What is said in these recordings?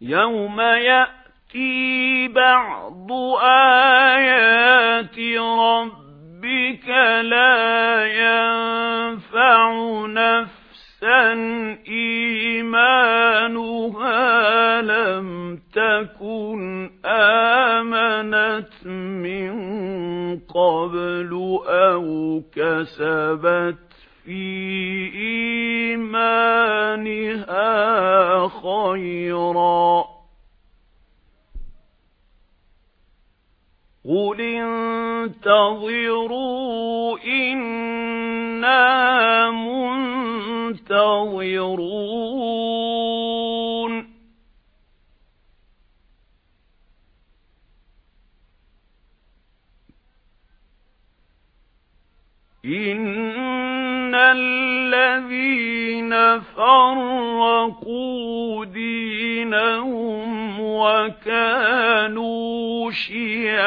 يَوْمَ يَأْتِي بَعْضُ آيَاتِ رَبِّكَ لَا يَنفَعُ نَفْسًا إِيمَانُهَا لَمْ تَكُنْ آمَنَتْ مِنْ قَبْلُ أَوْ كَسَبَتْ فِي إِيمَانِهَا خَيْرًا قُلِ انتَظِرُوا إِنَّا مُنتَظِرُونَ إِنَّ الَّذِينَ فَرَّقُوا دِينَهُمْ وَكَانُوا شِيَعًا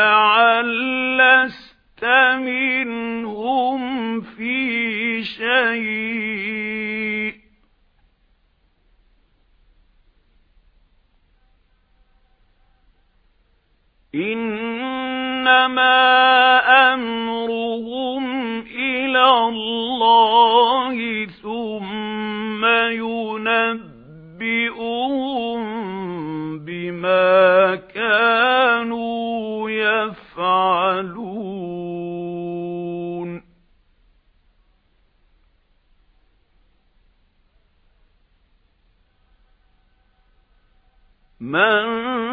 إِنَّمَا أَمْرُهُمْ إِلَى اللَّهِ ثُمَّ يُنَبِّئُهُم بِمَا كَانُوا يَفْعَلُونَ. مَنْ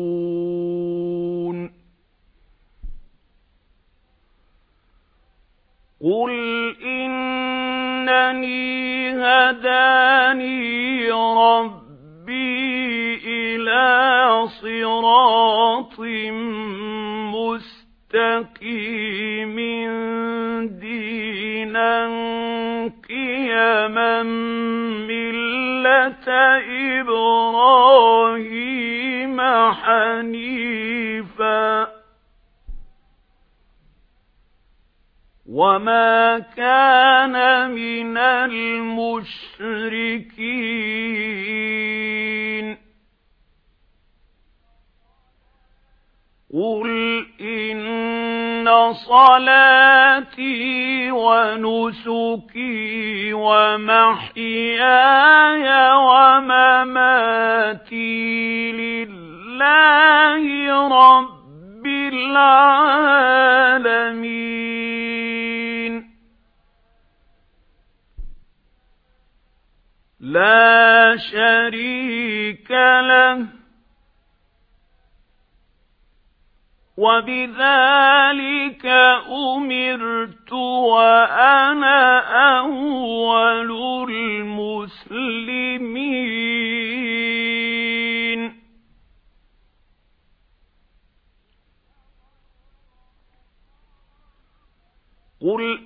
قُلْ إِنَّنِي هَدَانِي رَبِّي إِلَى صِرَاطٍ مُسْتَقِيمٍ دِينًا قِيَمًا مِلَّةَ إِبْرَاهِيمَ حَنِيفًا وَمَا كَانَ مِنَ الْمُشْرِكِينَ قُلْ إِنَّ صَلَاتِي وَنُسُكِي وَمَحْيَايَ وَمَمَاتِي لِلَّهِ رَبِّ الْعَالَمِينَ لَا شَرِيكَ لَهُ. وَبِذَلِكَ أُمِرْتُ وَأَنَا أَوَّلُ الْمُسْلِمِينَ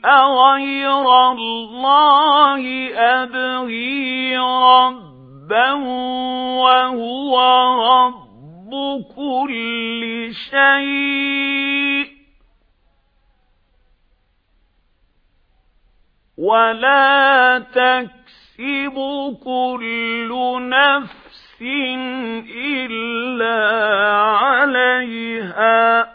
أَغَيْرَ اللَّهِ أَبْغِي رَبًّا وَهُوَ رَبُّ كُلِّ شَيْءٍ وَلَا تَكْسِبُ كُلُّ نَفْسٍ إِلَّا عَلَيْهَا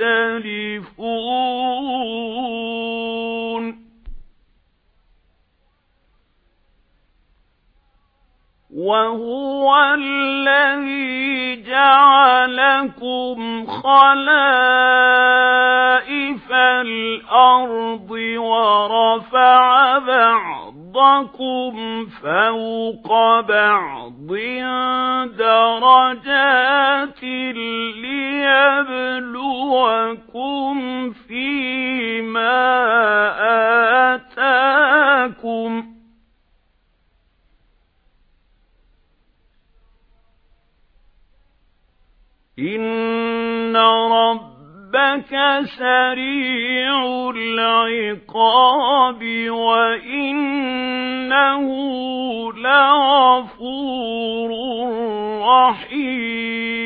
يختلفون. وهو الذي جعلكم خلائف بعضكم فوق بعض درجات ليبلوكم فيما آتاكم إن ربك سريع العقاب وإنه لغفور رحيم.